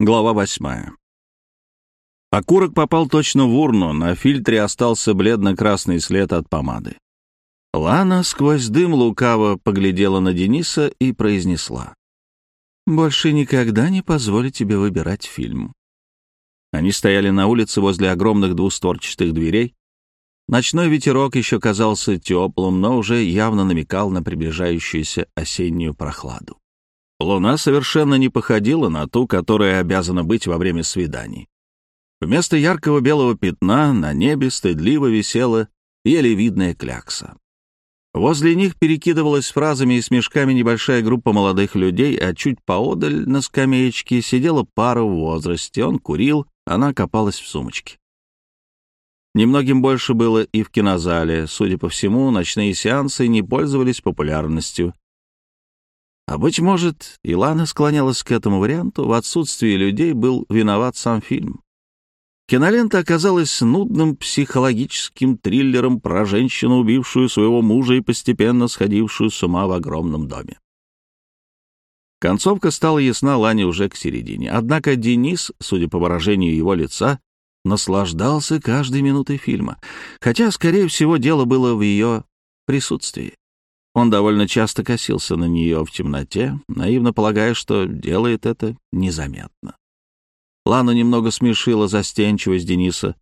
Глава восьмая. Окурок попал точно в урну, на фильтре остался бледно-красный след от помады. Лана сквозь дым лукаво поглядела на Дениса и произнесла. «Больше никогда не позволю тебе выбирать фильм». Они стояли на улице возле огромных двустворчатых дверей. Ночной ветерок еще казался теплым, но уже явно намекал на приближающуюся осеннюю прохладу. Луна совершенно не походила на ту, которая обязана быть во время свиданий. Вместо яркого белого пятна на небе стыдливо висела еле видная клякса. Возле них перекидывалась фразами и смешками небольшая группа молодых людей, а чуть поодаль на скамеечке сидела пара в возрасте. Он курил, она копалась в сумочке. Немногим больше было и в кинозале. Судя по всему, ночные сеансы не пользовались популярностью. А быть может, Илана склонялась к этому варианту, в отсутствии людей был виноват сам фильм. Кинолента оказалась нудным психологическим триллером про женщину, убившую своего мужа и постепенно сходившую с ума в огромном доме. Концовка стала ясна Лане уже к середине. Однако Денис, судя по выражению его лица, наслаждался каждой минутой фильма, хотя, скорее всего, дело было в ее присутствии. Он довольно часто косился на нее в темноте, наивно полагая, что делает это незаметно. Лану немного смешила застенчивость Дениса,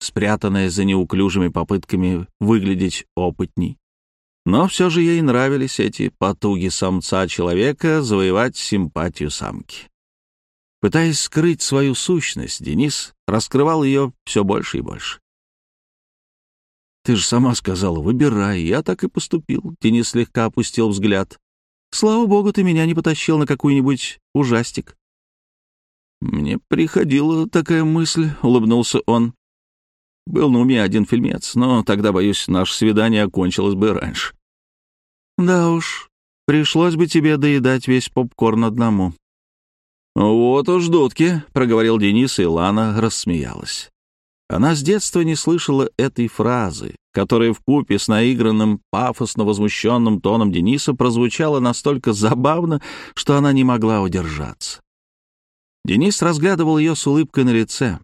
спрятанная за неуклюжими попытками выглядеть опытней. Но все же ей нравились эти потуги самца-человека завоевать симпатию самки. Пытаясь скрыть свою сущность, Денис раскрывал ее все больше и больше. «Ты же сама сказала, выбирай. Я так и поступил». Денис слегка опустил взгляд. «Слава богу, ты меня не потащил на какой-нибудь ужастик». «Мне приходила такая мысль», — улыбнулся он. «Был на уме один фильмец, но тогда, боюсь, наше свидание окончилось бы раньше». «Да уж, пришлось бы тебе доедать весь попкорн одному». «Вот уж дудки», — проговорил Денис, и Лана рассмеялась. Она с детства не слышала этой фразы, которая в купе с наигранным, пафосно возмущенным тоном Дениса прозвучала настолько забавно, что она не могла удержаться. Денис разглядывал ее с улыбкой на лице.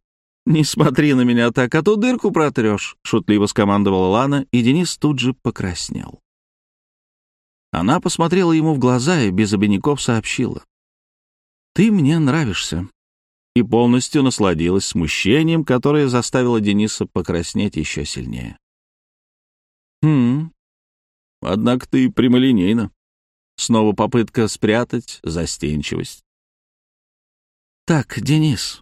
«Не смотри на меня так, а то дырку протрешь», — шутливо скомандовала Лана, и Денис тут же покраснел. Она посмотрела ему в глаза и без обиняков сообщила. «Ты мне нравишься и полностью насладилась смущением, которое заставило Дениса покраснеть еще сильнее. «Хм, однако ты прямолинейна». Снова попытка спрятать застенчивость. «Так, Денис,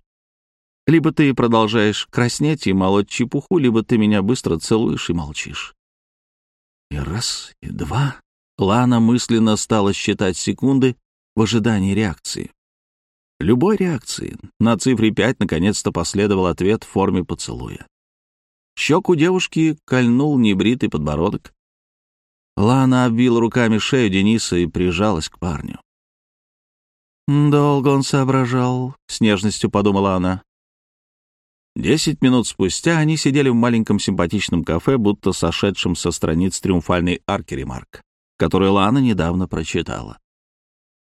либо ты продолжаешь краснеть и молоть чепуху, либо ты меня быстро целуешь и молчишь». И раз, и два. Лана мысленно стала считать секунды в ожидании реакции. Любой реакции. На цифре 5 наконец-то последовал ответ в форме поцелуя. Щеку девушки кольнул небритый подбородок. Лана обвила руками шею Дениса и прижалась к парню. «Долго он соображал», — с нежностью подумала она. Десять минут спустя они сидели в маленьком симпатичном кафе, будто сошедшем со страниц триумфальной арки ремарк, которую Лана недавно прочитала.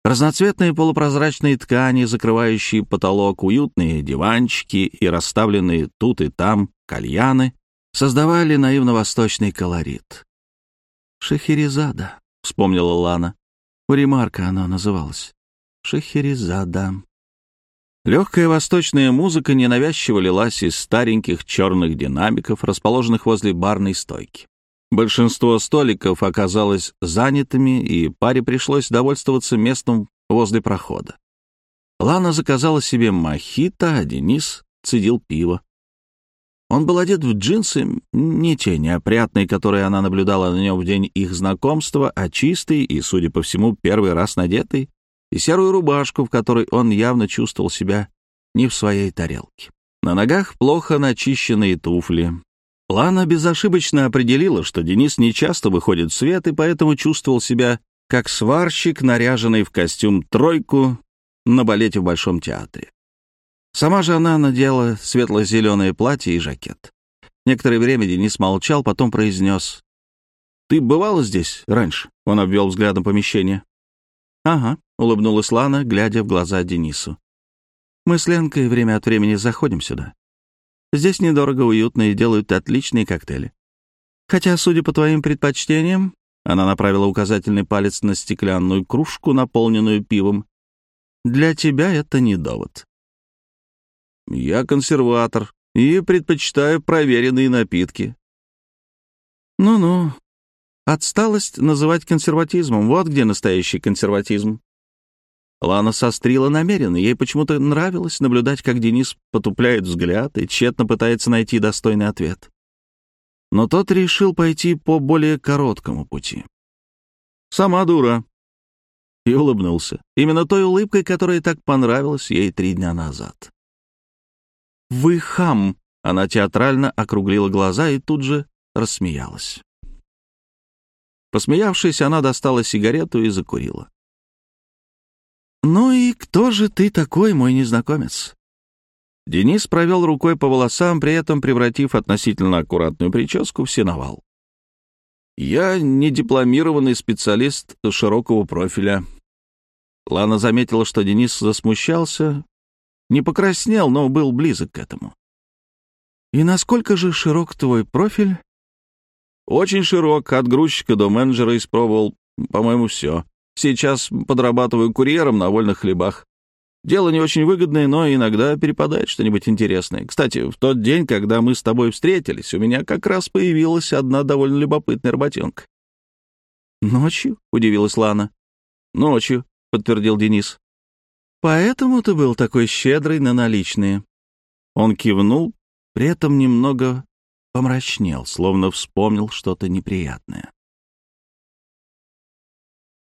Разноцветные полупрозрачные ткани, закрывающие потолок, уютные диванчики и расставленные тут и там кальяны создавали наивно-восточный колорит. «Шахерезада», — вспомнила Лана. У ремарка оно называлось. «Шахерезада». Легкая восточная музыка ненавязчиво лилась из стареньких черных динамиков, расположенных возле барной стойки. Большинство столиков оказалось занятыми, и паре пришлось довольствоваться местом возле прохода. Лана заказала себе мохито, а Денис цедил пиво. Он был одет в джинсы, не те неопрятные, которые она наблюдала на нем в день их знакомства, а чистый и, судя по всему, первый раз надетый, и серую рубашку, в которой он явно чувствовал себя не в своей тарелке. На ногах плохо начищенные туфли, Лана безошибочно определила, что Денис не часто выходит в свет и поэтому чувствовал себя как сварщик, наряженный в костюм «тройку» на балете в Большом театре. Сама же она надела светло-зеленое платье и жакет. Некоторое время Денис молчал, потом произнес. «Ты бывала здесь раньше?» — он обвел взглядом помещение. «Ага», — улыбнулась Лана, глядя в глаза Денису. Мы с Ленкой время от времени заходим сюда. Здесь недорого, уютно и делают отличные коктейли. Хотя, судя по твоим предпочтениям, она направила указательный палец на стеклянную кружку, наполненную пивом. Для тебя это не довод. Я консерватор и предпочитаю проверенные напитки. Ну-ну, отсталость называть консерватизмом. Вот где настоящий консерватизм. Лана сострила намеренно. Ей почему-то нравилось наблюдать, как Денис потупляет взгляд и тщетно пытается найти достойный ответ. Но тот решил пойти по более короткому пути. «Сама дура!» И улыбнулся. Именно той улыбкой, которая так понравилась ей три дня назад. «Вы хам!» Она театрально округлила глаза и тут же рассмеялась. Посмеявшись, она достала сигарету и закурила. «Ну и кто же ты такой, мой незнакомец?» Денис провел рукой по волосам, при этом превратив относительно аккуратную прическу в сеновал. «Я не дипломированный специалист широкого профиля». Лана заметила, что Денис засмущался, не покраснел, но был близок к этому. «И насколько же широк твой профиль?» «Очень широк, от грузчика до менеджера испробовал, по-моему, все. Сейчас подрабатываю курьером на вольных хлебах. Дело не очень выгодное, но иногда перепадает что-нибудь интересное. Кстати, в тот день, когда мы с тобой встретились, у меня как раз появилась одна довольно любопытная работенка. «Ночью?» — удивилась Лана. «Ночью», — подтвердил Денис. «Поэтому ты был такой щедрый на наличные». Он кивнул, при этом немного помрачнел, словно вспомнил что-то неприятное.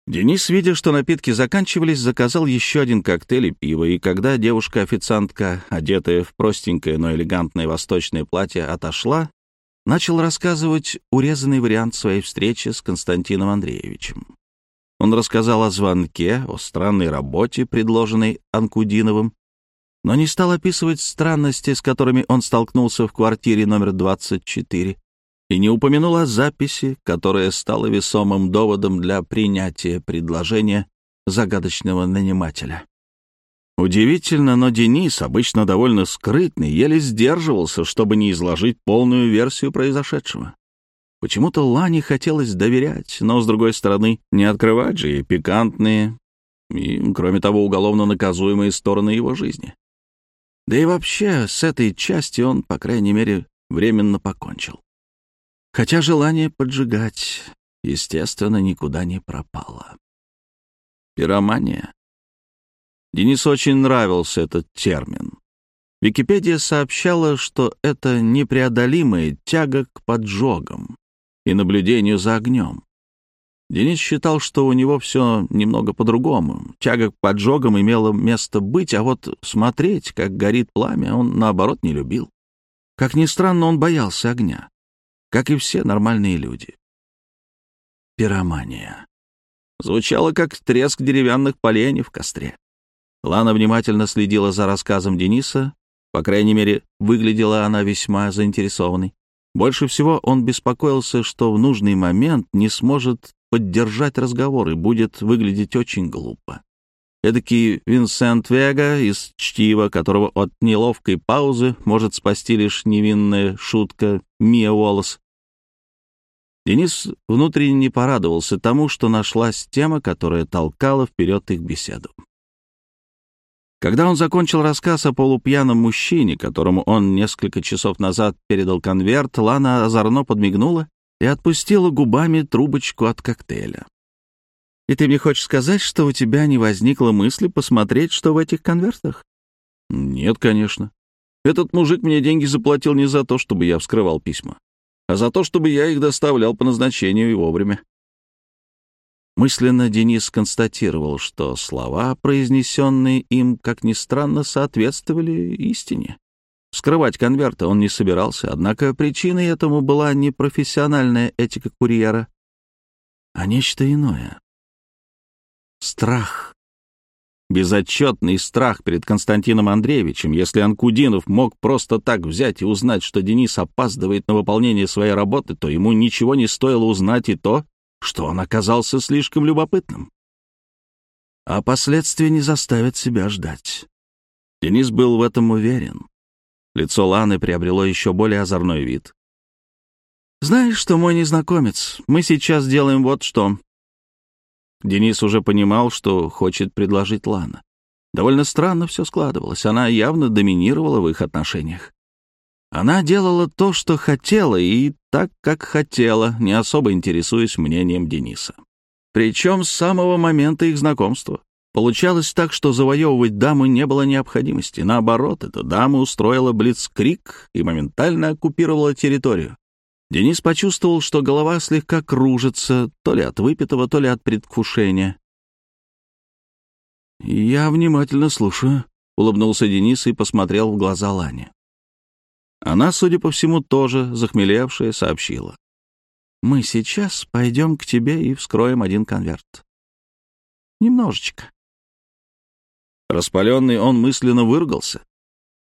Денис, видя, что напитки заканчивались, заказал еще один коктейль и пиво, и когда девушка-официантка, одетая в простенькое, но элегантное восточное платье, отошла, начал рассказывать урезанный вариант своей встречи с Константином Андреевичем. Он рассказал о звонке, о странной работе, предложенной Анкудиновым, но не стал описывать странности, с которыми он столкнулся в квартире номер 24, и не упомянул о записи, которая стала весомым доводом для принятия предложения загадочного нанимателя. Удивительно, но Денис, обычно довольно скрытный, еле сдерживался, чтобы не изложить полную версию произошедшего. Почему-то Лане хотелось доверять, но, с другой стороны, не открывать же и пикантные, и, кроме того, уголовно наказуемые стороны его жизни. Да и вообще, с этой части он, по крайней мере, временно покончил. Хотя желание поджигать, естественно, никуда не пропало. Пиромания. Денису очень нравился этот термин. Википедия сообщала, что это непреодолимая тяга к поджогам и наблюдению за огнем. Денис считал, что у него все немного по-другому. Тяга к поджогам имела место быть, а вот смотреть, как горит пламя, он, наоборот, не любил. Как ни странно, он боялся огня как и все нормальные люди. Пиромания. Звучало, как треск деревянных поленьев в костре. Лана внимательно следила за рассказом Дениса, по крайней мере, выглядела она весьма заинтересованной. Больше всего он беспокоился, что в нужный момент не сможет поддержать разговор и будет выглядеть очень глупо. Эдакий Винсент Вега из чтива, которого от неловкой паузы может спасти лишь невинная шутка Мия Уоллес, Денис внутренне порадовался тому, что нашлась тема, которая толкала вперед их беседу. Когда он закончил рассказ о полупьяном мужчине, которому он несколько часов назад передал конверт, Лана озорно подмигнула и отпустила губами трубочку от коктейля. «И ты мне хочешь сказать, что у тебя не возникло мысли посмотреть, что в этих конвертах?» «Нет, конечно. Этот мужик мне деньги заплатил не за то, чтобы я вскрывал письма а за то, чтобы я их доставлял по назначению и вовремя. Мысленно Денис констатировал, что слова, произнесенные им, как ни странно, соответствовали истине. Скрывать конверты он не собирался, однако причиной этому была не профессиональная этика курьера, а нечто иное. Страх Безотчетный страх перед Константином Андреевичем, если Анкудинов мог просто так взять и узнать, что Денис опаздывает на выполнение своей работы, то ему ничего не стоило узнать и то, что он оказался слишком любопытным. А последствия не заставят себя ждать. Денис был в этом уверен. Лицо Ланы приобрело еще более озорной вид. «Знаешь что, мой незнакомец, мы сейчас делаем вот что». Денис уже понимал, что хочет предложить Лана. Довольно странно все складывалось. Она явно доминировала в их отношениях. Она делала то, что хотела, и так, как хотела, не особо интересуясь мнением Дениса. Причем с самого момента их знакомства. Получалось так, что завоевывать даму не было необходимости. Наоборот, эта дама устроила блицкрик и моментально оккупировала территорию. Денис почувствовал, что голова слегка кружится, то ли от выпитого, то ли от предвкушения. «Я внимательно слушаю», — улыбнулся Денис и посмотрел в глаза Лане. Она, судя по всему, тоже захмелевшая, сообщила. «Мы сейчас пойдем к тебе и вскроем один конверт. Немножечко». Распаленный он мысленно выругался.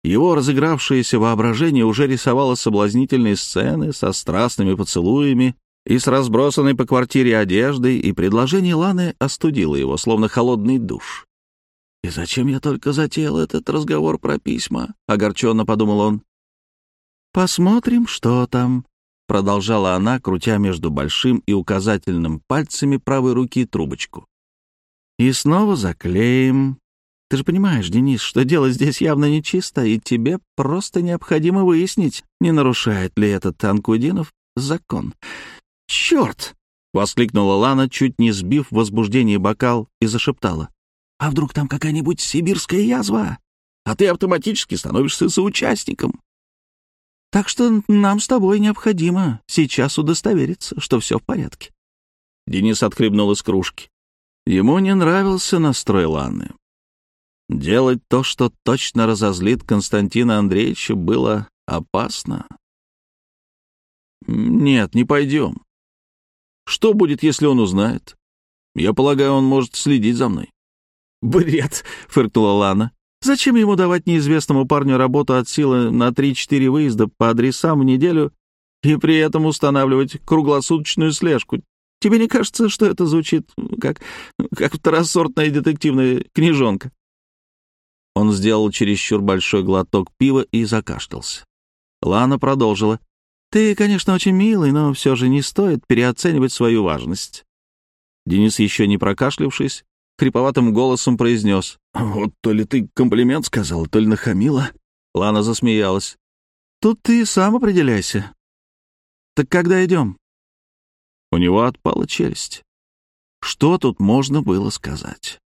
Его разыгравшееся воображение уже рисовало соблазнительные сцены со страстными поцелуями и с разбросанной по квартире одеждой, и предложение Ланы остудило его, словно холодный душ. «И зачем я только затеял этот разговор про письма?» — огорченно подумал он. «Посмотрим, что там», — продолжала она, крутя между большим и указательным пальцами правой руки трубочку. «И снова заклеим. Ты же понимаешь, Денис, что дело здесь явно нечисто, и тебе просто необходимо выяснить, не нарушает ли этот Анкудинов закон. «Черт!» — воскликнула Лана, чуть не сбив в возбуждении бокал, и зашептала. А вдруг там какая-нибудь сибирская язва? А ты автоматически становишься соучастником. Так что нам с тобой необходимо сейчас удостовериться, что все в порядке. Денис отхлебнул из кружки. Ему не нравился настрой Ланы. Делать то, что точно разозлит Константина Андреевича, было опасно. «Нет, не пойдем. Что будет, если он узнает? Я полагаю, он может следить за мной. «Бред!» — фыркнула Лана. «Зачем ему давать неизвестному парню работу от силы на 3-4 выезда по адресам в неделю и при этом устанавливать круглосуточную слежку? Тебе не кажется, что это звучит как, как второсортная детективная книжонка?» Он сделал чересчур большой глоток пива и закашлялся. Лана продолжила. «Ты, конечно, очень милый, но все же не стоит переоценивать свою важность». Денис, еще не прокашлявшись, хриповатым голосом произнес. «Вот то ли ты комплимент сказал, то ли нахамила». Лана засмеялась. «Тут ты сам определяйся. Так когда идем?» У него отпала челюсть. Что тут можно было сказать?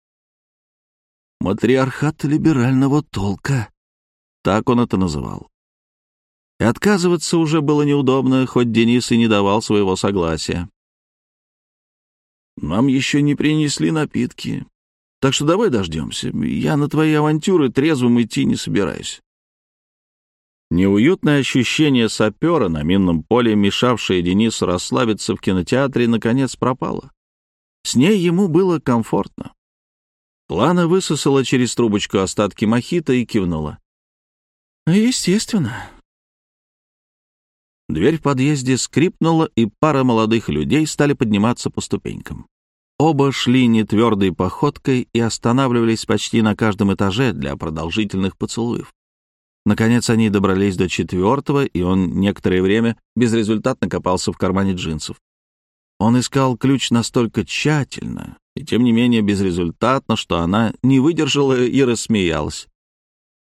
«Матриархат либерального толка», так он это называл. И отказываться уже было неудобно, хоть Денис и не давал своего согласия. Нам еще не принесли напитки. Так что давай дождемся. Я на твои авантюры трезвым идти не собираюсь». Неуютное ощущение сапера на минном поле, мешавшее Денису расслабиться в кинотеатре, наконец пропало. С ней ему было комфортно. Лана высосала через трубочку остатки мохито и кивнула. «Естественно». Дверь в подъезде скрипнула, и пара молодых людей стали подниматься по ступенькам. Оба шли нетвердой походкой и останавливались почти на каждом этаже для продолжительных поцелуев. Наконец они добрались до четвертого, и он некоторое время безрезультатно копался в кармане джинсов. Он искал ключ настолько тщательно, и тем не менее безрезультатно, что она не выдержала и рассмеялась.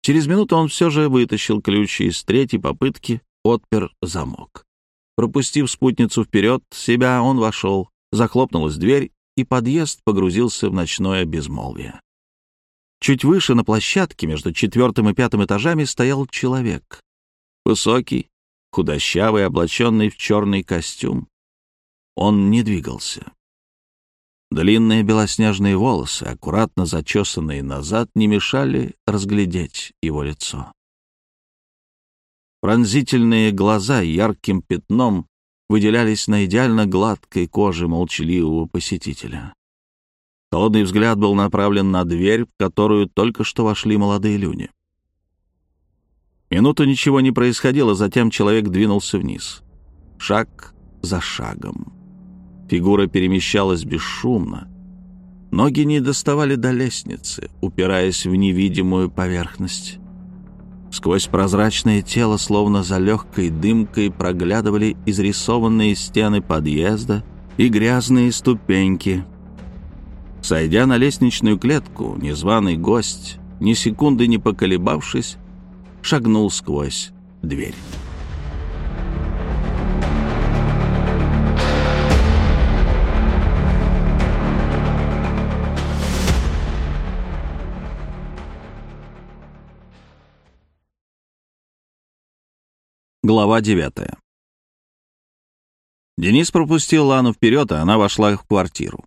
Через минуту он все же вытащил ключ и с третьей попытки отпер замок. Пропустив спутницу вперед себя, он вошел, захлопнулась дверь, и подъезд погрузился в ночное безмолвие. Чуть выше на площадке между четвертым и пятым этажами стоял человек. Высокий, худощавый, облаченный в черный костюм. Он не двигался. Длинные белоснежные волосы, аккуратно зачесанные назад, не мешали разглядеть его лицо. Пронзительные глаза ярким пятном выделялись на идеально гладкой коже молчаливого посетителя. Холодный взгляд был направлен на дверь, в которую только что вошли молодые люди. Минуту ничего не происходило, затем человек двинулся вниз. Шаг за шагом. Фигура перемещалась бесшумно. Ноги не доставали до лестницы, упираясь в невидимую поверхность. Сквозь прозрачное тело, словно за легкой дымкой, проглядывали изрисованные стены подъезда и грязные ступеньки. Сойдя на лестничную клетку, незваный гость, ни секунды не поколебавшись, шагнул сквозь дверь. Глава девятая. Денис пропустил Лану вперед, а она вошла в квартиру.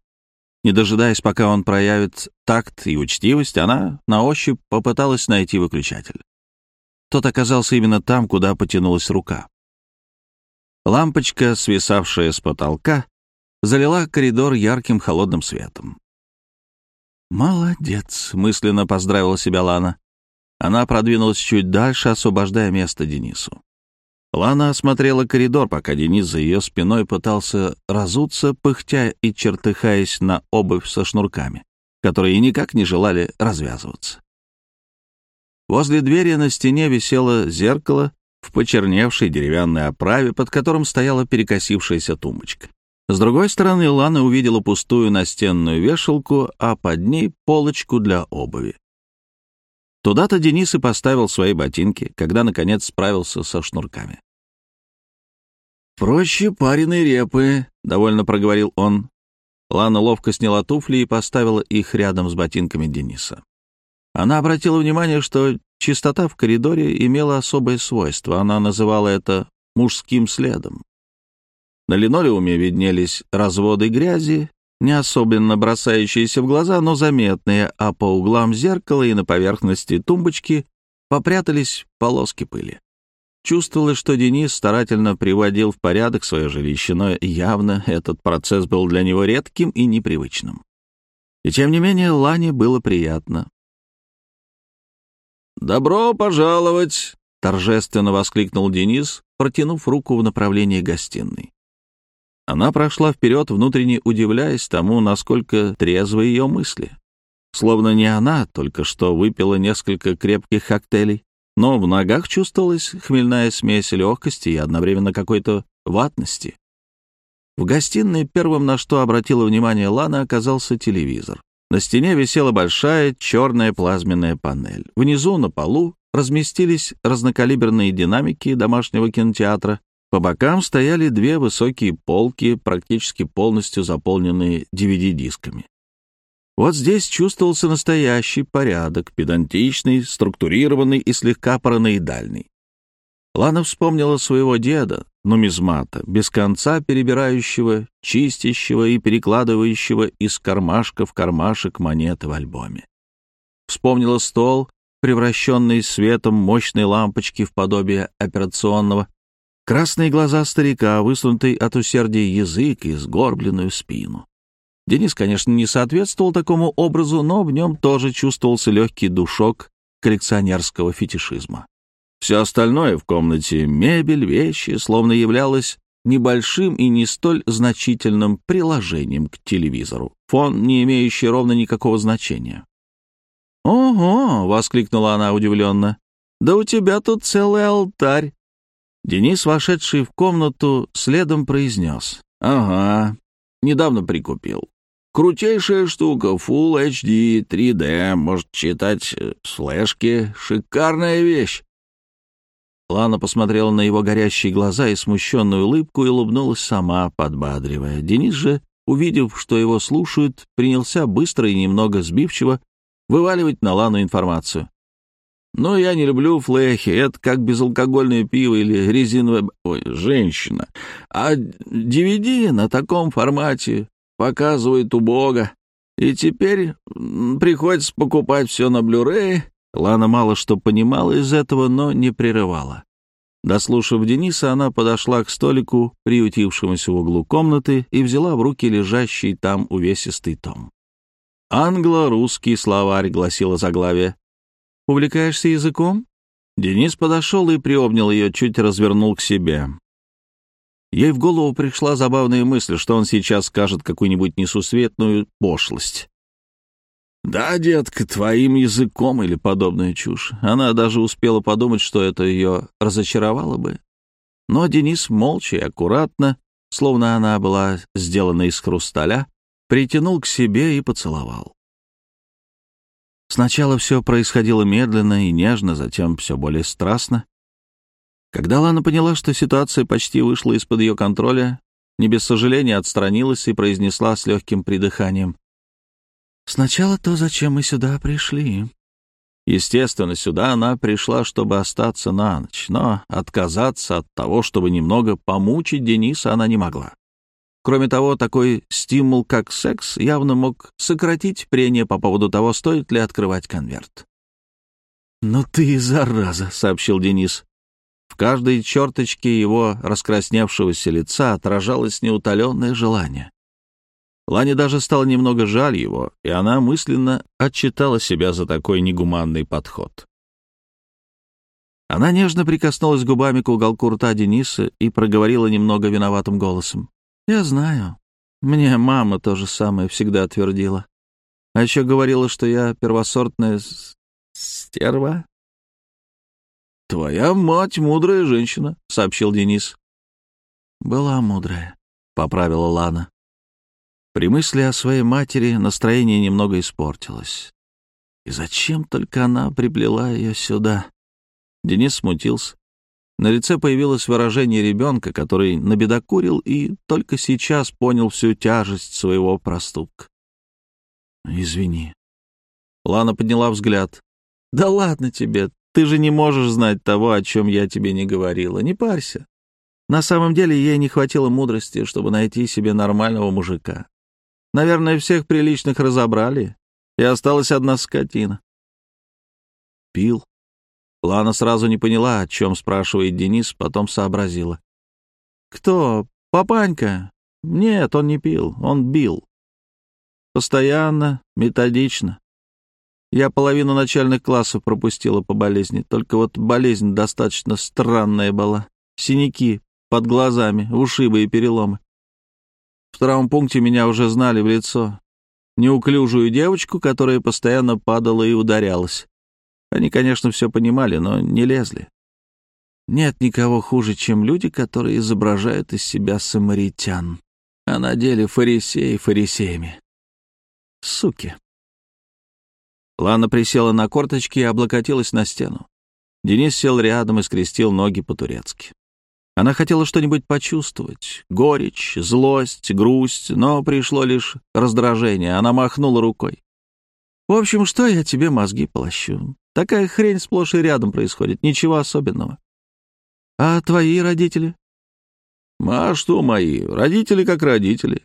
Не дожидаясь, пока он проявит такт и учтивость, она на ощупь попыталась найти выключатель. Тот оказался именно там, куда потянулась рука. Лампочка, свисавшая с потолка, залила коридор ярким холодным светом. «Молодец», — мысленно поздравила себя Лана. Она продвинулась чуть дальше, освобождая место Денису. Лана осмотрела коридор, пока Денис за ее спиной пытался разуться, пыхтя и чертыхаясь на обувь со шнурками, которые никак не желали развязываться. Возле двери на стене висело зеркало в почерневшей деревянной оправе, под которым стояла перекосившаяся тумбочка. С другой стороны, Лана увидела пустую настенную вешалку, а под ней полочку для обуви. Туда-то Денис и поставил свои ботинки, когда, наконец, справился со шнурками. «Проще пареной репы», — довольно проговорил он. Лана ловко сняла туфли и поставила их рядом с ботинками Дениса. Она обратила внимание, что чистота в коридоре имела особое свойство. Она называла это мужским следом. На линолеуме виднелись разводы грязи, не особенно бросающиеся в глаза, но заметные, а по углам зеркала и на поверхности тумбочки попрятались полоски пыли. Чувствовалось, что Денис старательно приводил в порядок свое жилище, но явно этот процесс был для него редким и непривычным. И тем не менее Лане было приятно. «Добро пожаловать!» — торжественно воскликнул Денис, протянув руку в направлении гостиной. Она прошла вперед, внутренне удивляясь тому, насколько трезвы ее мысли. Словно не она только что выпила несколько крепких коктейлей, но в ногах чувствовалась хмельная смесь легкости и одновременно какой-то ватности. В гостиной первым, на что обратила внимание Лана, оказался телевизор. На стене висела большая черная плазменная панель. Внизу, на полу, разместились разнокалиберные динамики домашнего кинотеатра, по бокам стояли две высокие полки, практически полностью заполненные DVD-дисками. Вот здесь чувствовался настоящий порядок, педантичный, структурированный и слегка параноидальный. Лана вспомнила своего деда, нумизмата, без конца перебирающего, чистящего и перекладывающего из кармашка в кармашек монеты в альбоме. Вспомнила стол, превращенный светом мощной лампочки в подобие операционного, Красные глаза старика, высунутый от усердия язык и сгорбленную спину. Денис, конечно, не соответствовал такому образу, но в нем тоже чувствовался легкий душок коллекционерского фетишизма. Все остальное в комнате, мебель, вещи, словно являлось небольшим и не столь значительным приложением к телевизору, фон, не имеющий ровно никакого значения. «Ого!» — воскликнула она удивленно. «Да у тебя тут целый алтарь!» Денис, вошедший в комнату, следом произнес. «Ага, недавно прикупил. Крутейшая штука, Full HD, 3D, может читать э, с флешки. Шикарная вещь». Лана посмотрела на его горящие глаза и смущенную улыбку и улыбнулась сама, подбадривая. Денис же, увидев, что его слушают, принялся быстро и немного сбивчиво вываливать на Лану информацию. Но я не люблю флехи. Это как безалкогольное пиво или резиновая... Ой, женщина. А DVD на таком формате показывает убого. И теперь приходится покупать все на блюрее. Лана мало что понимала из этого, но не прерывала. Дослушав Дениса, она подошла к столику, приютившемуся в углу комнаты, и взяла в руки лежащий там увесистый том. «Англо-русский словарь», — гласило заглавие. Увлекаешься языком?» Денис подошел и приобнял ее, чуть развернул к себе. Ей в голову пришла забавная мысль, что он сейчас скажет какую-нибудь несусветную пошлость. «Да, детка, твоим языком или подобная чушь». Она даже успела подумать, что это ее разочаровало бы. Но Денис молча и аккуратно, словно она была сделана из хрусталя, притянул к себе и поцеловал. Сначала все происходило медленно и нежно, затем все более страстно. Когда Лана поняла, что ситуация почти вышла из-под ее контроля, не без сожаления отстранилась и произнесла с легким придыханием. «Сначала то, зачем мы сюда пришли». Естественно, сюда она пришла, чтобы остаться на ночь, но отказаться от того, чтобы немного помучить Дениса, она не могла. Кроме того, такой стимул, как секс, явно мог сократить прение по поводу того, стоит ли открывать конверт. «Ну ты зараза», — сообщил Денис. В каждой черточке его раскрасневшегося лица отражалось неутоленное желание. Лане даже стало немного жаль его, и она мысленно отчитала себя за такой негуманный подход. Она нежно прикоснулась губами к уголку рта Дениса и проговорила немного виноватым голосом. «Я знаю. Мне мама то же самое всегда твердила. А еще говорила, что я первосортная стерва». «Твоя мать мудрая женщина», — сообщил Денис. «Была мудрая», — поправила Лана. При мысли о своей матери настроение немного испортилось. И зачем только она приплела ее сюда? Денис смутился. На лице появилось выражение ребенка, который набедокурил и только сейчас понял всю тяжесть своего проступка. «Извини». Лана подняла взгляд. «Да ладно тебе, ты же не можешь знать того, о чем я тебе не говорила. Не парься. На самом деле ей не хватило мудрости, чтобы найти себе нормального мужика. Наверное, всех приличных разобрали, и осталась одна скотина. Пил. Лана сразу не поняла, о чем спрашивает Денис, потом сообразила. «Кто? Папанька?» «Нет, он не пил, он бил. Постоянно, методично. Я половину начальных классов пропустила по болезни, только вот болезнь достаточно странная была. Синяки под глазами, ушибы и переломы. В втором пункте меня уже знали в лицо. Неуклюжую девочку, которая постоянно падала и ударялась. Они, конечно, все понимали, но не лезли. Нет никого хуже, чем люди, которые изображают из себя самаритян, а на деле фарисеи фарисеями. Суки. Лана присела на корточки и облокотилась на стену. Денис сел рядом и скрестил ноги по-турецки. Она хотела что-нибудь почувствовать — горечь, злость, грусть, но пришло лишь раздражение. Она махнула рукой. «В общем, что я тебе мозги полощу? Такая хрень сплошь и рядом происходит, ничего особенного. А твои родители?» «А что мои? Родители как родители».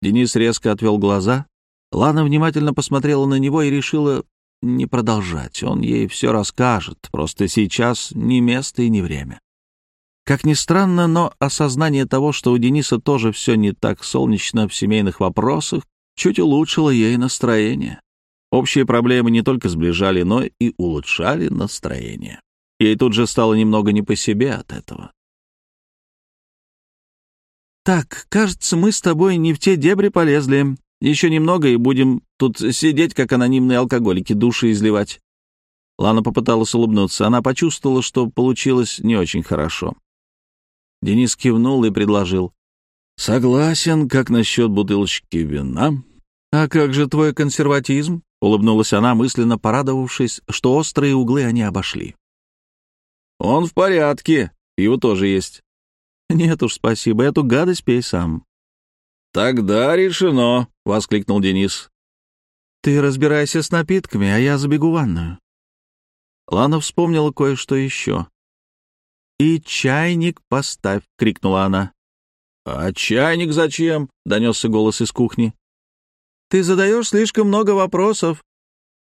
Денис резко отвел глаза. Лана внимательно посмотрела на него и решила не продолжать. Он ей все расскажет, просто сейчас не место и не время. Как ни странно, но осознание того, что у Дениса тоже все не так солнечно в семейных вопросах, чуть улучшило ей настроение. Общие проблемы не только сближали, но и улучшали настроение. Ей тут же стало немного не по себе от этого. «Так, кажется, мы с тобой не в те дебри полезли. Еще немного, и будем тут сидеть, как анонимные алкоголики, души изливать». Лана попыталась улыбнуться. Она почувствовала, что получилось не очень хорошо. Денис кивнул и предложил. «Согласен, как насчет бутылочки вина?» «А как же твой консерватизм?» — улыбнулась она, мысленно порадовавшись, что острые углы они обошли. «Он в порядке, его тоже есть». «Нет уж, спасибо, эту гадость пей сам». «Тогда решено», — воскликнул Денис. «Ты разбирайся с напитками, а я забегу в ванную». Лана вспомнила кое-что еще. «И чайник поставь!» — крикнула она. «А чайник зачем?» — донесся голос из кухни. «Ты задаешь слишком много вопросов».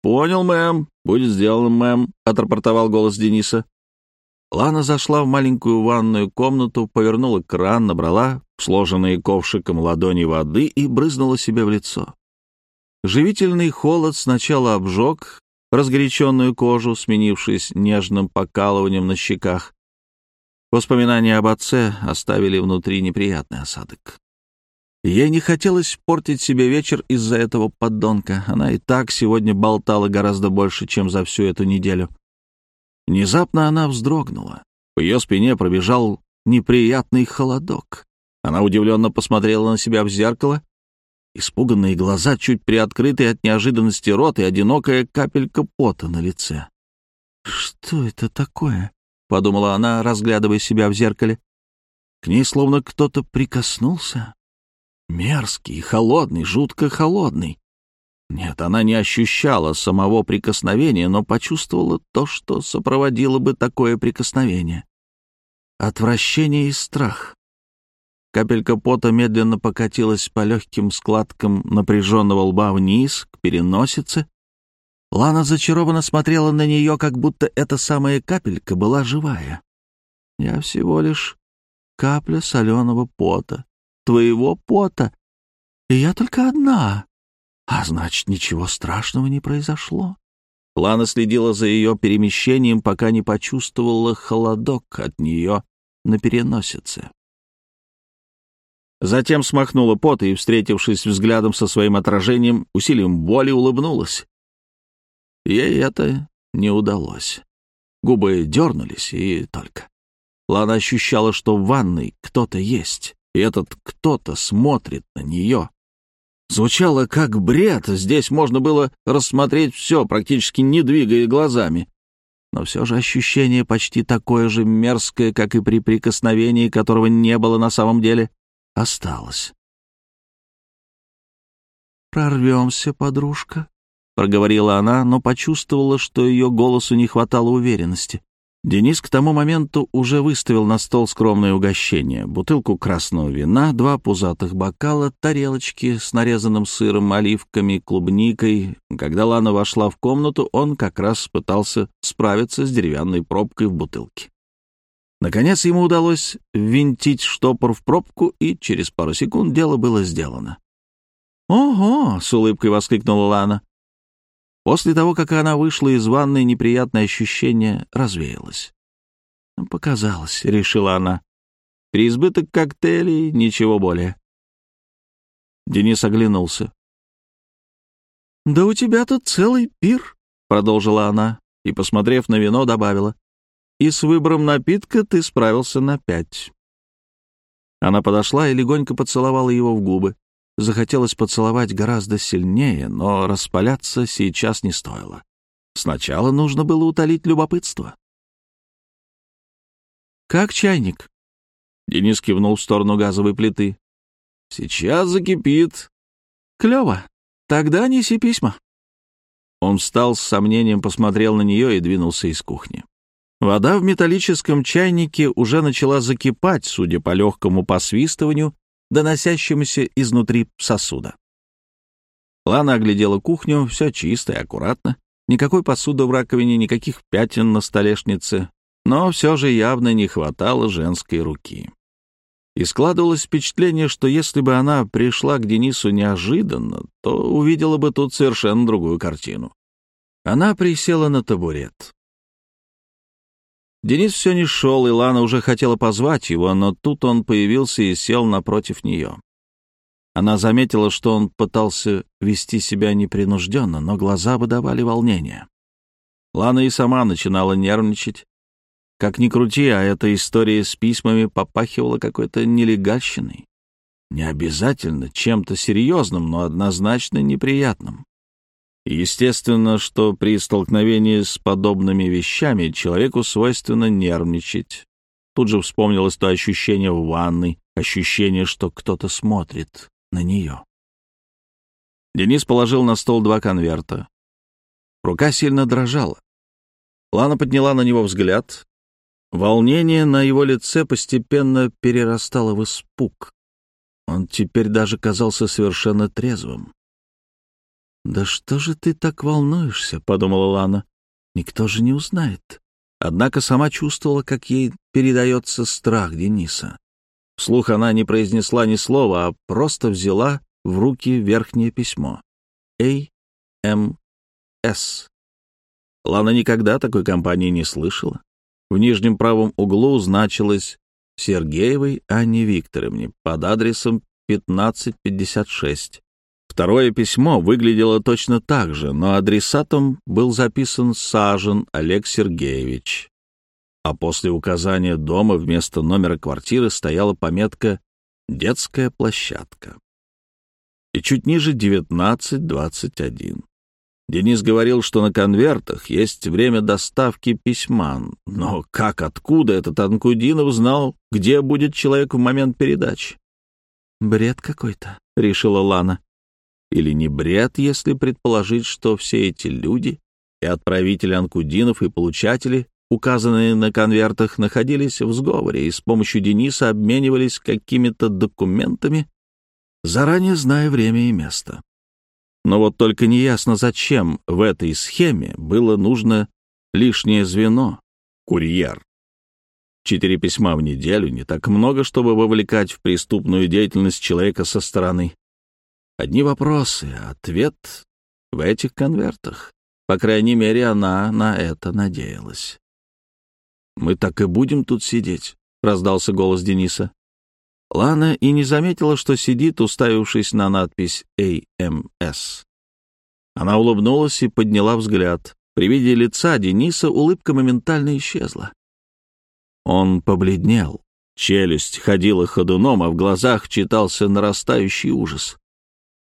«Понял, мэм. Будет сделано, мэм», — отрапортовал голос Дениса. Лана зашла в маленькую ванную комнату, повернула кран, набрала сложенные ковшиком ладони воды и брызнула себе в лицо. Живительный холод сначала обжег разгоряченную кожу, сменившись нежным покалыванием на щеках, Воспоминания об отце оставили внутри неприятный осадок. Ей не хотелось портить себе вечер из-за этого поддонка. Она и так сегодня болтала гораздо больше, чем за всю эту неделю. Внезапно она вздрогнула. По ее спине пробежал неприятный холодок. Она удивленно посмотрела на себя в зеркало. Испуганные глаза, чуть приоткрытый от неожиданности рот и одинокая капелька пота на лице. «Что это такое?» — подумала она, разглядывая себя в зеркале. К ней словно кто-то прикоснулся. Мерзкий, холодный, жутко холодный. Нет, она не ощущала самого прикосновения, но почувствовала то, что сопроводило бы такое прикосновение. Отвращение и страх. Капелька пота медленно покатилась по легким складкам напряженного лба вниз, к переносице. Лана зачарованно смотрела на нее, как будто эта самая капелька была живая. «Я всего лишь капля соленого пота, твоего пота, и я только одна. А значит, ничего страшного не произошло. Лана следила за ее перемещением, пока не почувствовала холодок от нее на переносице. Затем смахнула пот и, встретившись взглядом со своим отражением, усилием боли улыбнулась. Ей это не удалось. Губы дернулись, и только. Лана ощущала, что в ванной кто-то есть, и этот кто-то смотрит на нее. Звучало как бред, здесь можно было рассмотреть все, практически не двигая глазами. Но все же ощущение почти такое же мерзкое, как и при прикосновении, которого не было на самом деле, осталось. «Прорвемся, подружка», — проговорила она, но почувствовала, что ее голосу не хватало уверенности. Денис к тому моменту уже выставил на стол скромное угощение. Бутылку красного вина, два пузатых бокала, тарелочки с нарезанным сыром, оливками, клубникой. Когда Лана вошла в комнату, он как раз пытался справиться с деревянной пробкой в бутылке. Наконец ему удалось ввинтить штопор в пробку, и через пару секунд дело было сделано. «Ого!» — с улыбкой воскликнула Лана. После того, как она вышла из ванной, неприятное ощущение развеялось. «Показалось», — решила она. «Переизбыток коктейлей, ничего более». Денис оглянулся. «Да у тебя тут целый пир», — продолжила она, и, посмотрев на вино, добавила. «И с выбором напитка ты справился на пять». Она подошла и легонько поцеловала его в губы. Захотелось поцеловать гораздо сильнее, но распаляться сейчас не стоило. Сначала нужно было утолить любопытство. «Как чайник?» Денис кивнул в сторону газовой плиты. «Сейчас закипит». «Клево. Тогда неси письма». Он встал с сомнением, посмотрел на нее и двинулся из кухни. Вода в металлическом чайнике уже начала закипать, судя по легкому посвистыванию доносящемуся изнутри сосуда. Лана оглядела кухню, все чисто и аккуратно. Никакой посуды в раковине, никаких пятен на столешнице, но все же явно не хватало женской руки. И складывалось впечатление, что если бы она пришла к Денису неожиданно, то увидела бы тут совершенно другую картину. Она присела на табурет. Денис все не шел, и Лана уже хотела позвать его, но тут он появился и сел напротив нее. Она заметила, что он пытался вести себя непринужденно, но глаза выдавали волнение. Лана и сама начинала нервничать. Как ни крути, а эта история с письмами попахивала какой-то нелегальщиной. Не обязательно чем-то серьезным, но однозначно неприятным. Естественно, что при столкновении с подобными вещами человеку свойственно нервничать. Тут же вспомнилось то ощущение в ванной, ощущение, что кто-то смотрит на нее. Денис положил на стол два конверта. Рука сильно дрожала. Лана подняла на него взгляд. Волнение на его лице постепенно перерастало в испуг. Он теперь даже казался совершенно трезвым. «Да что же ты так волнуешься?» — подумала Лана. «Никто же не узнает». Однако сама чувствовала, как ей передается страх Дениса. Вслух она не произнесла ни слова, а просто взяла в руки верхнее письмо. «А. М. С». Лана никогда такой компании не слышала. В нижнем правом углу значилось Сергеевой Анне Викторовне под адресом 1556. Второе письмо выглядело точно так же, но адресатом был записан Сажен Олег Сергеевич. А после указания дома вместо номера квартиры стояла пометка «Детская площадка». И чуть ниже 1921. Денис говорил, что на конвертах есть время доставки письма, но как, откуда этот Анкудинов знал, где будет человек в момент передачи? «Бред какой-то», — решила Лана. Или не бред, если предположить, что все эти люди, и отправители Анкудинов, и получатели, указанные на конвертах, находились в сговоре и с помощью Дениса обменивались какими-то документами, заранее зная время и место. Но вот только неясно, зачем в этой схеме было нужно лишнее звено — курьер. Четыре письма в неделю — не так много, чтобы вовлекать в преступную деятельность человека со стороны. Одни вопросы, ответ в этих конвертах. По крайней мере, она на это надеялась. «Мы так и будем тут сидеть», — раздался голос Дениса. Лана и не заметила, что сидит, уставившись на надпись «AMS». Она улыбнулась и подняла взгляд. При виде лица Дениса улыбка моментально исчезла. Он побледнел. Челюсть ходила ходуном, а в глазах читался нарастающий ужас.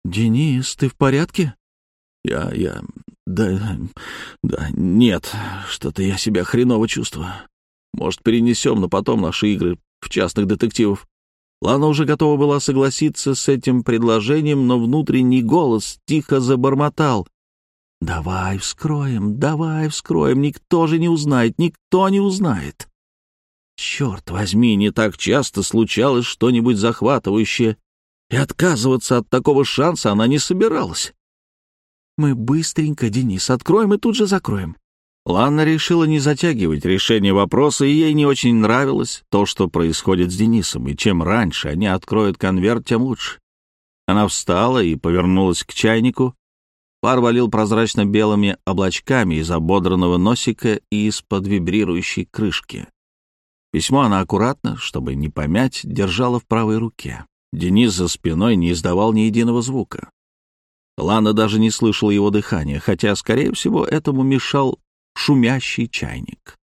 «Денис, ты в порядке?» «Я... я... да... да... нет, что-то я себя хреново чувствую. Может, перенесем, но потом наши игры в частных детективов. Лана уже готова была согласиться с этим предложением, но внутренний голос тихо забормотал. «Давай вскроем, давай вскроем, никто же не узнает, никто не узнает». Черт возьми, не так часто случалось что-нибудь захватывающее, и отказываться от такого шанса она не собиралась. «Мы быстренько, Денис, откроем и тут же закроем. Ланна решила не затягивать решение вопроса, и ей не очень нравилось то, что происходит с Денисом, и чем раньше они откроют конверт, тем лучше. Она встала и повернулась к чайнику. Пар валил прозрачно-белыми облачками из ободранного носика и из-под вибрирующей крышки. Письмо она аккуратно, чтобы не помять, держала в правой руке. Денис за спиной не издавал ни единого звука. Лана даже не слышала его дыхания, хотя, скорее всего, этому мешал шумящий чайник.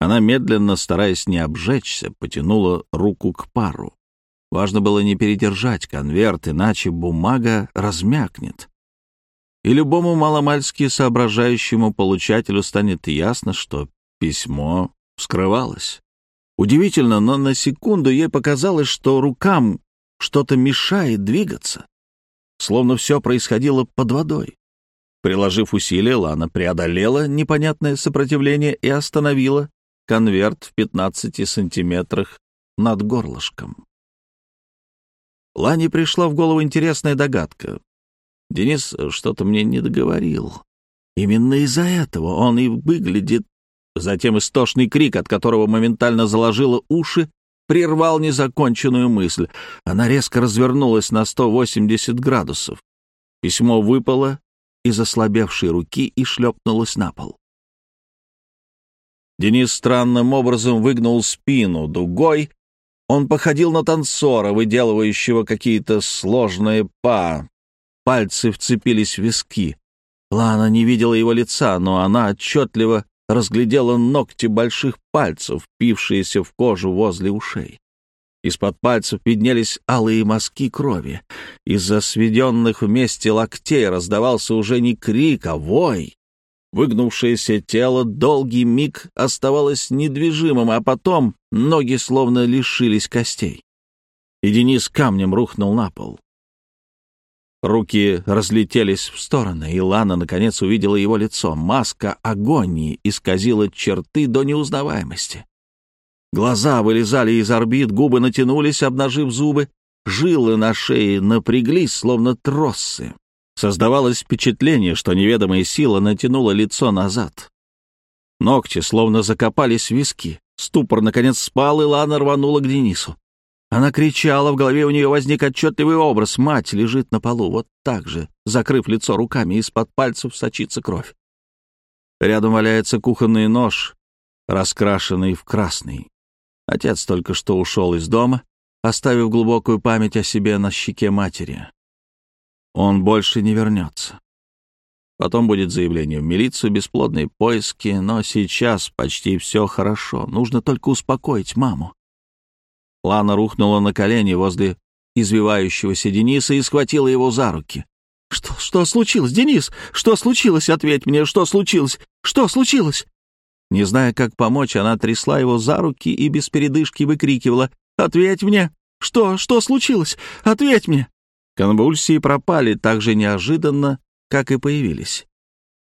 Она медленно, стараясь не обжечься, потянула руку к пару. Важно было не передержать конверт, иначе бумага размякнет. И любому маломальски соображающему получателю станет ясно, что письмо скрывалось. Удивительно, но на секунду ей показалось, что рукам что-то мешает двигаться, словно все происходило под водой. Приложив усилия, Лана преодолела непонятное сопротивление и остановила конверт в 15 сантиметрах над горлышком. Лане пришла в голову интересная догадка. Денис что-то мне не договорил. Именно из-за этого он и выглядит... Затем истошный крик, от которого моментально заложило уши, прервал незаконченную мысль. Она резко развернулась на 180 градусов. Письмо выпало из ослабевшей руки и шлепнулась на пол. Денис странным образом выгнул спину дугой. Он походил на танцора, выделывающего какие-то сложные па. Пальцы вцепились в виски. Лана не видела его лица, но она отчетливо разглядела ногти больших пальцев, впившиеся в кожу возле ушей. Из-под пальцев виднелись алые мазки крови. Из-за сведенных вместе локтей раздавался уже не крик, а вой. Выгнувшееся тело долгий миг оставалось недвижимым, а потом ноги словно лишились костей. И Денис камнем рухнул на пол. Руки разлетелись в стороны, и Лана наконец увидела его лицо. Маска агонии исказила черты до неузнаваемости. Глаза вылезали из орбит, губы натянулись, обнажив зубы, жилы на шее напряглись, словно троссы. Создавалось впечатление, что неведомая сила натянула лицо назад. Ногти словно закопались в виски. Ступор, наконец, спал, и Лана рванула к Денису. Она кричала, в голове у нее возник отчетливый образ. Мать лежит на полу, вот так же, закрыв лицо руками, из-под пальцев сочится кровь. Рядом валяется кухонный нож, раскрашенный в красный. Отец только что ушел из дома. оставив глубокую память о себе на щеке матери. Он больше не вернется. Потом будет заявление в милицию, бесплодные поиски, но сейчас почти все хорошо. Нужно только успокоить маму. Лана рухнула на колени возле извивающегося Дениса и схватила его за руки. «Что, что случилось, Денис? Что случилось? Ответь мне, что случилось? Что случилось?» Не зная, как помочь, она трясла его за руки и без передышки выкрикивала «Ответь мне! Что, что случилось? Ответь мне!» Конвульсии пропали так же неожиданно, как и появились.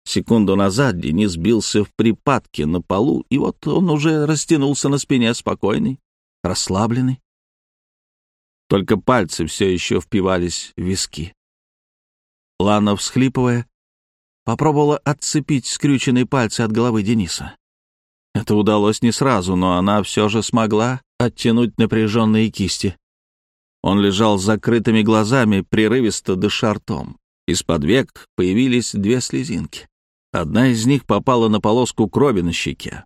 Секунду назад Денис бился в припадке на полу, и вот он уже растянулся на спине, спокойный, расслабленный. Только пальцы все еще впивались в виски. Лана, всхлипывая, попробовала отцепить скрюченные пальцы от головы Дениса. Это удалось не сразу, но она все же смогла оттянуть напряженные кисти. Он лежал с закрытыми глазами, прерывисто дыша ртом. Из-под век появились две слезинки. Одна из них попала на полоску крови на щеке.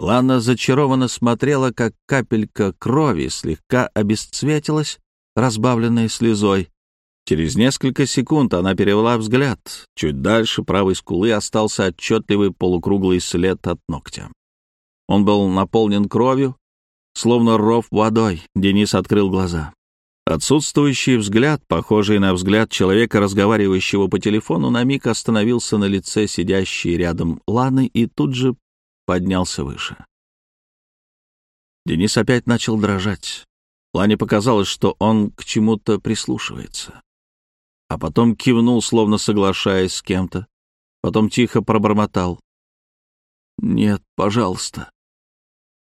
Лана зачарованно смотрела, как капелька крови слегка обесцветилась, разбавленная слезой. Через несколько секунд она перевела взгляд. Чуть дальше правой скулы остался отчетливый полукруглый след от ногтя. Он был наполнен кровью, словно ров водой. Денис открыл глаза. Отсутствующий взгляд, похожий на взгляд человека, разговаривающего по телефону, на миг остановился на лице сидящей рядом Ланы и тут же поднялся выше. Денис опять начал дрожать. Лане показалось, что он к чему-то прислушивается. А потом кивнул, словно соглашаясь с кем-то. Потом тихо пробормотал. «Нет, пожалуйста».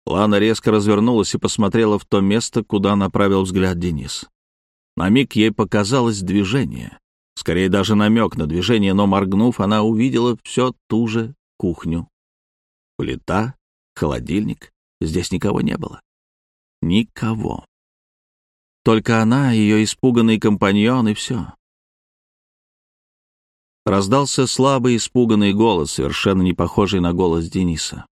Лана резко развернулась и посмотрела в то место, куда направил взгляд Денис. На миг ей показалось движение. Скорее даже намек на движение, но, моргнув, она увидела все ту же кухню. Плита, холодильник. Здесь никого не было. Никого. Только она, ее испуганный компаньон, и все. Раздался слабый, испуганный голос, совершенно не похожий на голос Дениса.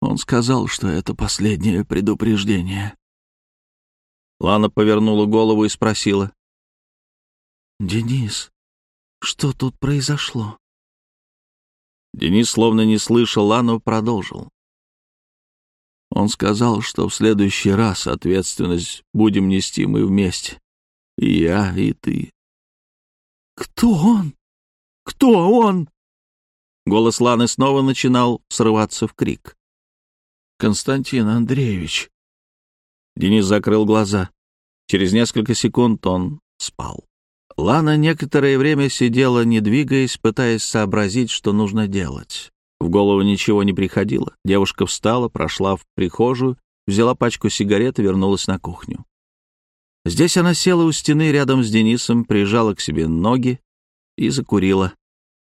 Он сказал, что это последнее предупреждение. Лана повернула голову и спросила. «Денис, что тут произошло?» Денис, словно не слышал, Лану продолжил. Он сказал, что в следующий раз ответственность будем нести мы вместе. И я, и ты. «Кто он? Кто он?» Голос Ланы снова начинал срываться в крик. Константин Андреевич. Денис закрыл глаза. Через несколько секунд он спал. Лана некоторое время сидела, не двигаясь, пытаясь сообразить, что нужно делать. В голову ничего не приходило. Девушка встала, прошла в прихожую, взяла пачку сигарет и вернулась на кухню. Здесь она села у стены рядом с Денисом, прижала к себе ноги и закурила.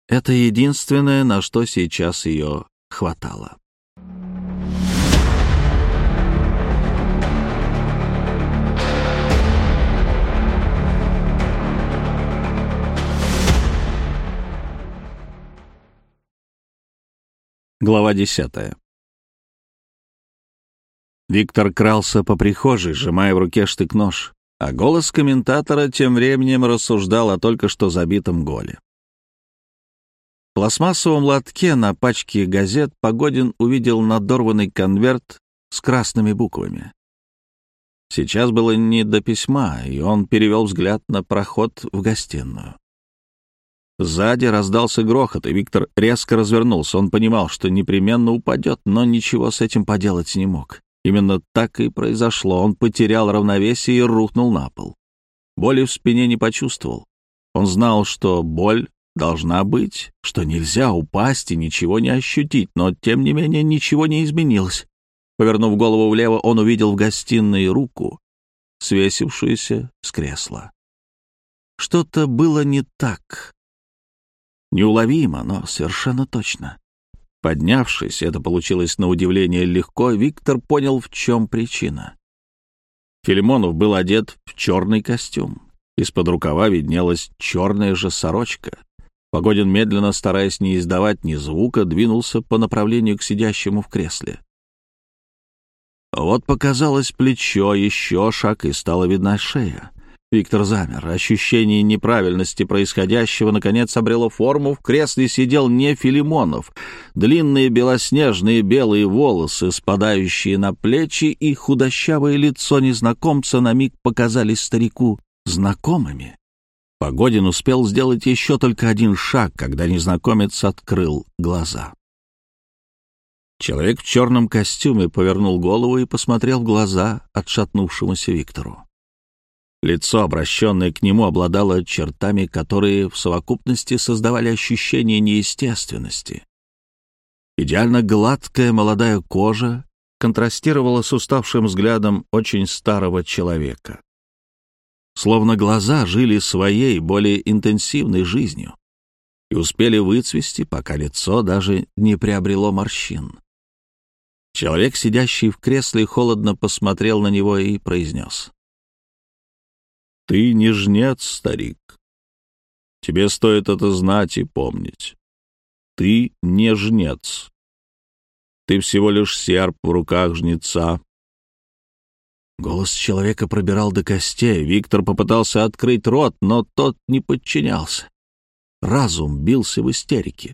Это единственное, на что сейчас ее хватало. Глава десятая. Виктор крался по прихожей, сжимая в руке штык-нож, а голос комментатора тем временем рассуждал о только что забитом голе. В пластмассовом лотке на пачке газет Погодин увидел надорванный конверт с красными буквами. Сейчас было не до письма, и он перевел взгляд на проход в гостиную. Сзади раздался грохот, и Виктор резко развернулся. Он понимал, что непременно упадет, но ничего с этим поделать не мог. Именно так и произошло. Он потерял равновесие и рухнул на пол. Боли в спине не почувствовал. Он знал, что боль должна быть, что нельзя упасть и ничего не ощутить, но, тем не менее, ничего не изменилось. Повернув голову влево, он увидел в гостиной руку, свесившуюся с кресла. Что-то было не так. Неуловимо, но совершенно точно. Поднявшись, это получилось на удивление легко, Виктор понял, в чем причина. Филимонов был одет в черный костюм. Из-под рукава виднелась черная же сорочка. Погодин, медленно, стараясь не издавать ни звука, двинулся по направлению к сидящему в кресле. Вот показалось плечо, еще шаг, и стала видна шея. Виктор замер. Ощущение неправильности происходящего наконец обрело форму. В кресле сидел не Филимонов. Длинные белоснежные белые волосы, спадающие на плечи, и худощавое лицо незнакомца на миг показались старику знакомыми. Погодин успел сделать еще только один шаг, когда незнакомец открыл глаза. Человек в черном костюме повернул голову и посмотрел в глаза отшатнувшемуся Виктору. Лицо, обращенное к нему, обладало чертами, которые в совокупности создавали ощущение неестественности. Идеально гладкая молодая кожа контрастировала с уставшим взглядом очень старого человека. Словно глаза жили своей, более интенсивной жизнью и успели выцвести, пока лицо даже не приобрело морщин. Человек, сидящий в кресле, холодно посмотрел на него и произнес. Ты не жнец, старик. Тебе стоит это знать и помнить. Ты не жнец. Ты всего лишь серп в руках жнеца. Голос человека пробирал до костей. Виктор попытался открыть рот, но тот не подчинялся. Разум бился в истерике.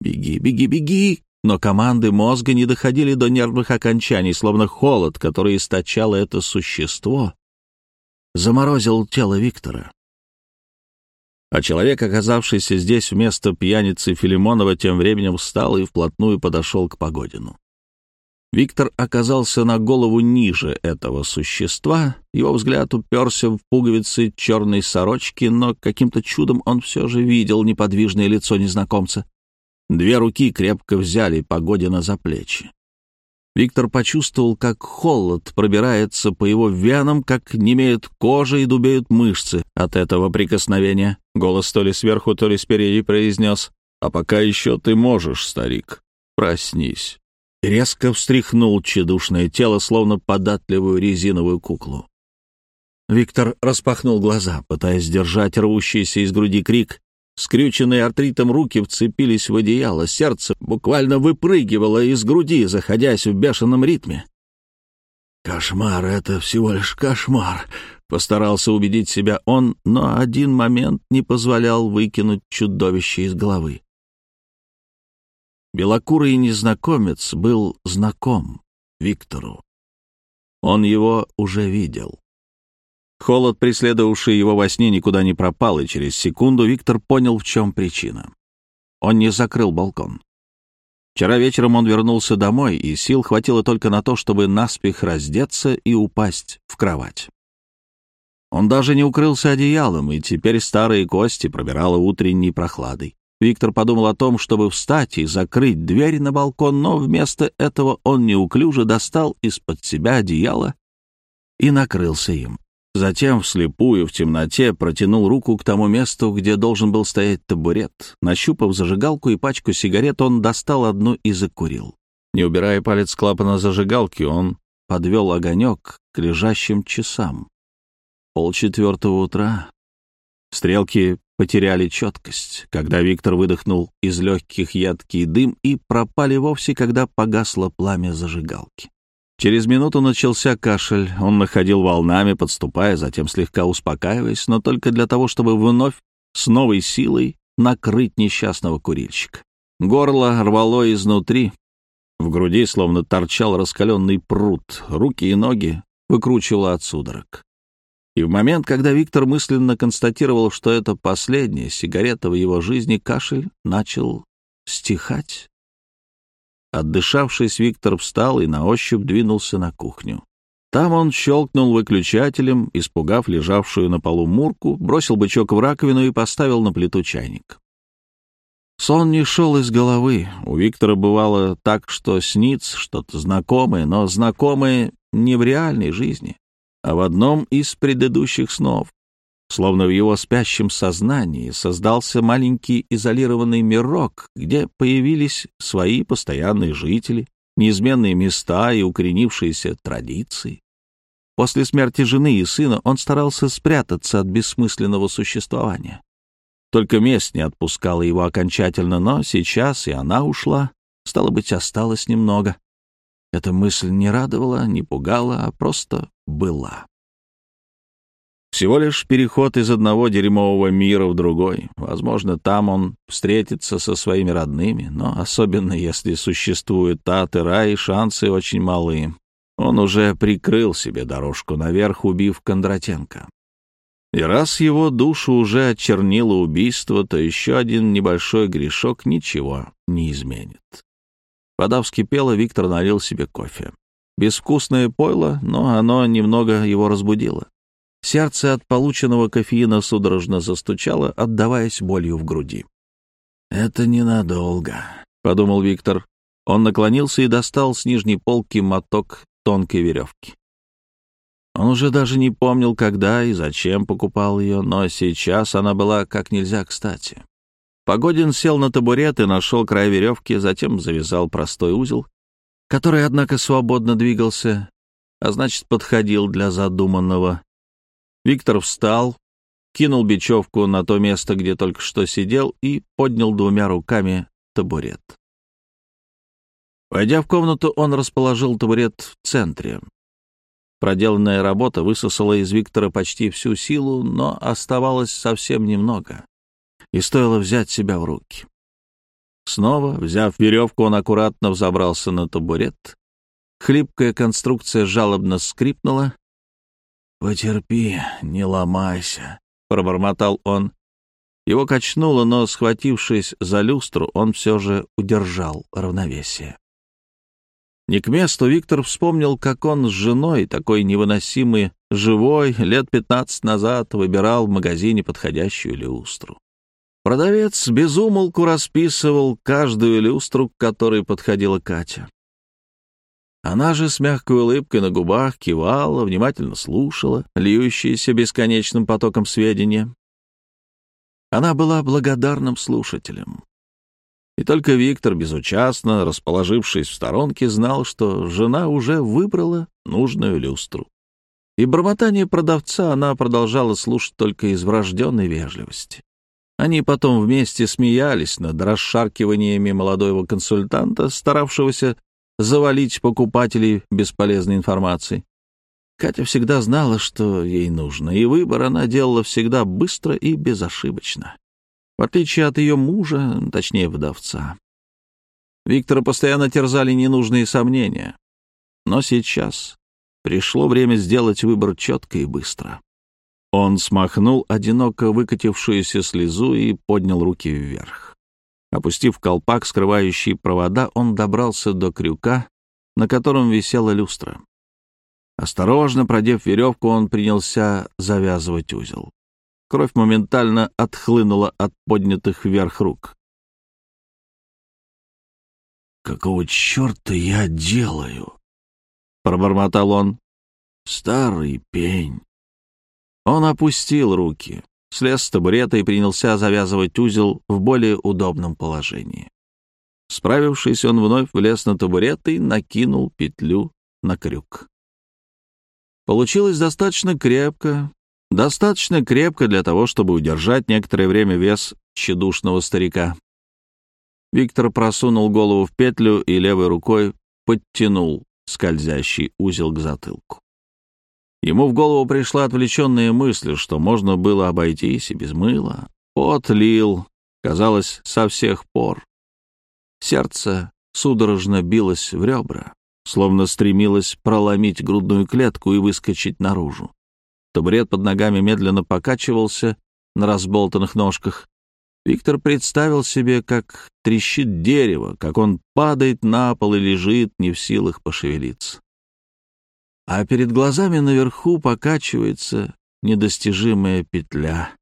«Беги, беги, беги!» Но команды мозга не доходили до нервных окончаний, словно холод, который источало это существо, заморозил тело Виктора. А человек, оказавшийся здесь вместо пьяницы Филимонова, тем временем встал и вплотную подошел к Погодину. Виктор оказался на голову ниже этого существа, его взгляд уперся в пуговицы черной сорочки, но каким-то чудом он все же видел неподвижное лицо незнакомца. Две руки крепко взяли Погодина за плечи. Виктор почувствовал, как холод пробирается по его венам, как немеет кожа и дубеют мышцы от этого прикосновения. Голос то ли сверху, то ли спереди произнес «А пока еще ты можешь, старик, проснись». резко встряхнул тщедушное тело, словно податливую резиновую куклу. Виктор распахнул глаза, пытаясь сдержать рвущийся из груди крик, Скрюченные артритом руки вцепились в одеяло, сердце буквально выпрыгивало из груди, заходясь в бешеном ритме. «Кошмар — это всего лишь кошмар», — постарался убедить себя он, но один момент не позволял выкинуть чудовище из головы. Белокурый незнакомец был знаком Виктору. Он его уже видел. Холод, преследовавший его во сне, никуда не пропал, и через секунду Виктор понял, в чем причина. Он не закрыл балкон. Вчера вечером он вернулся домой, и сил хватило только на то, чтобы наспех раздеться и упасть в кровать. Он даже не укрылся одеялом, и теперь старые кости пробирало утренней прохладой. Виктор подумал о том, чтобы встать и закрыть дверь на балкон, но вместо этого он неуклюже достал из-под себя одеяло и накрылся им. Затем вслепую в темноте протянул руку к тому месту, где должен был стоять табурет. Нащупав зажигалку и пачку сигарет, он достал одну и закурил. Не убирая палец клапана зажигалки, он подвел огонек к лежащим часам. Полчетвертого утра. Стрелки потеряли четкость, когда Виктор выдохнул из легких едкий дым и пропали вовсе, когда погасло пламя зажигалки. Через минуту начался кашель. Он находил волнами, подступая, затем слегка успокаиваясь, но только для того, чтобы вновь с новой силой накрыть несчастного курильщика. Горло рвало изнутри. В груди словно торчал раскаленный пруд, руки и ноги выкручивало от судорог. И в момент, когда Виктор мысленно констатировал, что это последняя сигарета в его жизни, кашель начал стихать. Отдышавшись, Виктор встал и на ощупь двинулся на кухню. Там он щелкнул выключателем, испугав лежавшую на полу мурку, бросил бычок в раковину и поставил на плиту чайник. Сон не шел из головы. У Виктора бывало так, что снится что-то знакомое, но знакомое не в реальной жизни, а в одном из предыдущих снов. Словно в его спящем сознании создался маленький изолированный мирок, где появились свои постоянные жители, неизменные места и укоренившиеся традиции. После смерти жены и сына он старался спрятаться от бессмысленного существования. Только месть не отпускала его окончательно, но сейчас и она ушла, стало быть, осталось немного. Эта мысль не радовала, не пугала, а просто была. Всего лишь переход из одного дерьмового мира в другой. Возможно, там он встретится со своими родными, но особенно если существует ад и рай, шансы очень малы. Он уже прикрыл себе дорожку наверх, убив Кондратенко. И раз его душу уже очернило убийство, то еще один небольшой грешок ничего не изменит. Вода вскипела, Виктор налил себе кофе. Безвкусное пойло, но оно немного его разбудило. Сердце от полученного кофеина судорожно застучало, отдаваясь болью в груди. «Это ненадолго», — подумал Виктор. Он наклонился и достал с нижней полки моток тонкой веревки. Он уже даже не помнил, когда и зачем покупал ее, но сейчас она была как нельзя кстати. Погодин сел на табурет и нашел край веревки, затем завязал простой узел, который, однако, свободно двигался, а значит, подходил для задуманного. Виктор встал, кинул бечевку на то место, где только что сидел, и поднял двумя руками табурет. Войдя в комнату, он расположил табурет в центре. Проделанная работа высосала из Виктора почти всю силу, но оставалось совсем немного и стоило взять себя в руки. Снова, взяв веревку, он аккуратно взобрался на табурет. Хлипкая конструкция жалобно скрипнула. «Потерпи, не ломайся», — пробормотал он. Его качнуло, но, схватившись за люстру, он все же удержал равновесие. Не к месту Виктор вспомнил, как он с женой, такой невыносимый, живой, лет пятнадцать назад выбирал в магазине подходящую люстру. Продавец безумолку расписывал каждую люстру, к которой подходила Катя. Она же с мягкой улыбкой на губах кивала, внимательно слушала, льющиеся бесконечным потоком сведения. Она была благодарным слушателем. И только Виктор, безучастно расположившись в сторонке, знал, что жена уже выбрала нужную люстру. И бормотание продавца она продолжала слушать только из врожденной вежливости. Они потом вместе смеялись над расшаркиваниями молодого консультанта, старавшегося завалить покупателей бесполезной информацией. Катя всегда знала, что ей нужно, и выбор она делала всегда быстро и безошибочно. В отличие от ее мужа, точнее, вдовца. Виктора постоянно терзали ненужные сомнения. Но сейчас пришло время сделать выбор четко и быстро. Он смахнул одиноко выкатившуюся слезу и поднял руки вверх. Опустив колпак, скрывающий провода, он добрался до крюка, на котором висела люстра. Осторожно продев веревку, он принялся завязывать узел. Кровь моментально отхлынула от поднятых вверх рук. «Какого черта я делаю?» — пробормотал он. «Старый пень». Он опустил руки, слез с табурета и принялся завязывать узел в более удобном положении. Справившись, он вновь влез на табурет и накинул петлю на крюк. Получилось достаточно крепко, достаточно крепко для того, чтобы удержать некоторое время вес тщедушного старика. Виктор просунул голову в петлю и левой рукой подтянул скользящий узел к затылку. Ему в голову пришла отвлеченная мысль, что можно было обойтись и без мыла. Пот лил, казалось, со всех пор. Сердце судорожно билось в ребра, словно стремилось проломить грудную клетку и выскочить наружу. Табурет под ногами медленно покачивался на разболтанных ножках. Виктор представил себе, как трещит дерево, как он падает на пол и лежит, не в силах пошевелиться а перед глазами наверху покачивается недостижимая петля.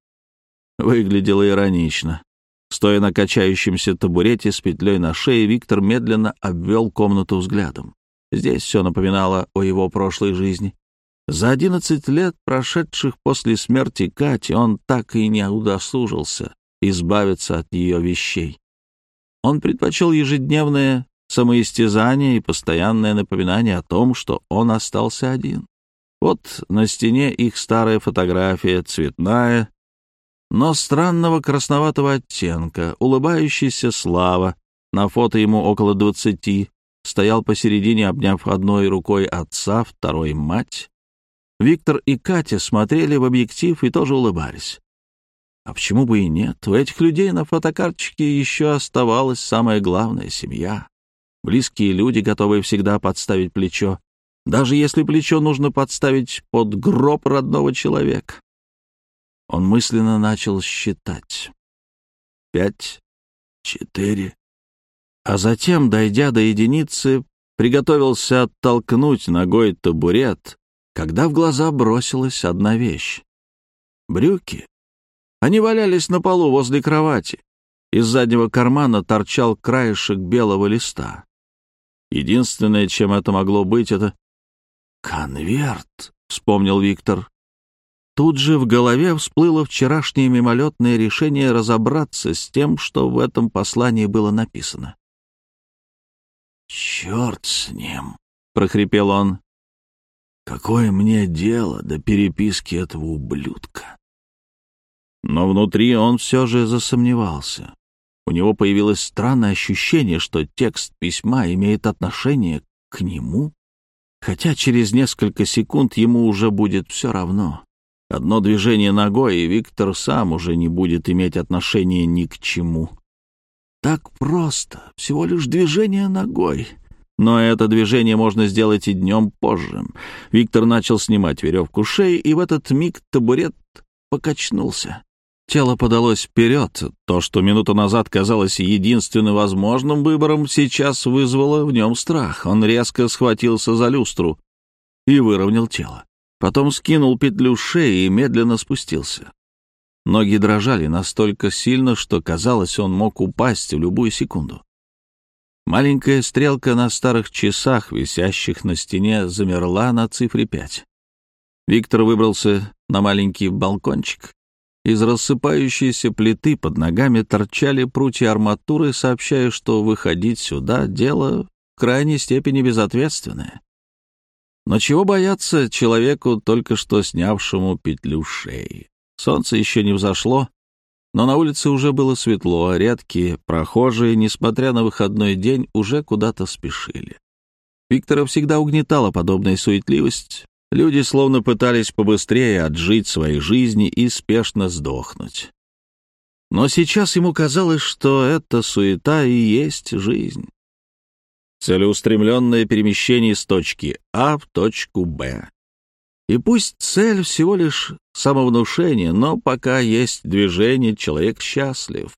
Выглядело иронично. Стоя на качающемся табурете с петлей на шее, Виктор медленно обвел комнату взглядом. Здесь все напоминало о его прошлой жизни. За одиннадцать лет, прошедших после смерти Кати, он так и не удосужился избавиться от ее вещей. Он предпочел ежедневное самоистязание и постоянное напоминание о том, что он остался один. Вот на стене их старая фотография, цветная, но странного красноватого оттенка, улыбающаяся слава, на фото ему около двадцати, стоял посередине, обняв одной рукой отца, второй — мать. Виктор и Катя смотрели в объектив и тоже улыбались. А почему бы и нет? У этих людей на фотокарточке еще оставалась самая главная — семья. Близкие люди, готовые всегда подставить плечо, даже если плечо нужно подставить под гроб родного человека. Он мысленно начал считать. Пять, четыре. А затем, дойдя до единицы, приготовился оттолкнуть ногой табурет, когда в глаза бросилась одна вещь. Брюки. Они валялись на полу возле кровати. Из заднего кармана торчал краешек белого листа. Единственное, чем это могло быть, это «Конверт», — вспомнил Виктор. Тут же в голове всплыло вчерашнее мимолетное решение разобраться с тем, что в этом послании было написано. «Черт с ним!» — прохрипел он. «Какое мне дело до переписки этого ублюдка?» Но внутри он все же засомневался. У него появилось странное ощущение, что текст письма имеет отношение к нему, хотя через несколько секунд ему уже будет все равно. Одно движение ногой, и Виктор сам уже не будет иметь отношения ни к чему. Так просто, всего лишь движение ногой. Но это движение можно сделать и днем позже. Виктор начал снимать веревку шеи, и в этот миг табурет покачнулся. Тело подалось вперед. То, что минуту назад казалось единственным возможным выбором, сейчас вызвало в нем страх. Он резко схватился за люстру и выровнял тело. Потом скинул петлю шеи и медленно спустился. Ноги дрожали настолько сильно, что, казалось, он мог упасть в любую секунду. Маленькая стрелка на старых часах, висящих на стене, замерла на цифре пять. Виктор выбрался на маленький балкончик. Из рассыпающейся плиты под ногами торчали прутья арматуры, сообщая, что выходить сюда — дело в крайней степени безответственное. Но чего бояться человеку, только что снявшему петлю шеи? Солнце еще не взошло, но на улице уже было светло, а редкие прохожие, несмотря на выходной день, уже куда-то спешили. Виктора всегда угнетала подобная суетливость. Люди словно пытались побыстрее отжить свои жизни и спешно сдохнуть. Но сейчас ему казалось, что эта суета и есть жизнь целеустремленное перемещение из точки А в точку Б. И пусть цель всего лишь самовнушение, но пока есть движение, человек счастлив.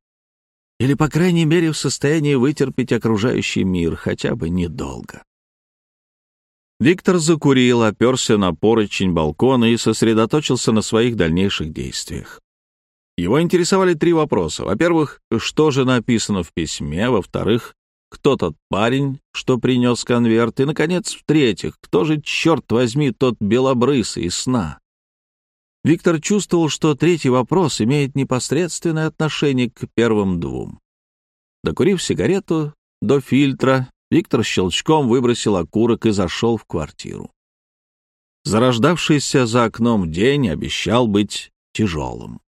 Или, по крайней мере, в состоянии вытерпеть окружающий мир хотя бы недолго. Виктор закурил, оперся на поручень балкона и сосредоточился на своих дальнейших действиях. Его интересовали три вопроса. Во-первых, что же написано в письме? Во-вторых, кто тот парень, что принес конверт, и, наконец, в-третьих, кто же, черт возьми, тот белобрысый из сна. Виктор чувствовал, что третий вопрос имеет непосредственное отношение к первым двум. Докурив сигарету до фильтра, Виктор щелчком выбросил окурок и зашел в квартиру. Зарождавшийся за окном день обещал быть тяжелым.